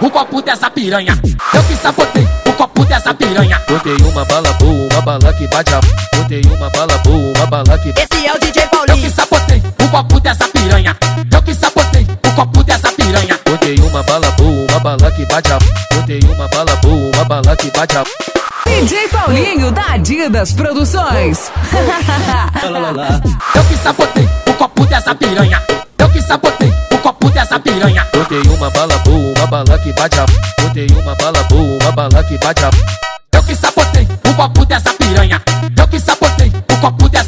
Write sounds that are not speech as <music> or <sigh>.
o copo dessa piranha. Eu que sabotei o copo dessa piranha. Botei uma bala boa, uma bala que bate a. Botei uma bala boa, uma bala que. Esse é o DJ Eu que Paulinho. sabotei o copo dessa piranha. Eu que sabotei o copo dessa piranha. Botei uma bala boa, uma bala que bate a. Botei uma bala boa, uma bala que bate a. DJ Paulinho da Adidas Produções. <laughs> Eu que sabotei o copo dessa piranha. Eu que sabotei o copo dessa piranha. Botei uma bala boa, uma bala que bate a. Botei uma bala boa, uma bala que bate a. Eu que sabotei o copo dessa piranha. Eu que sabotei o copo dessa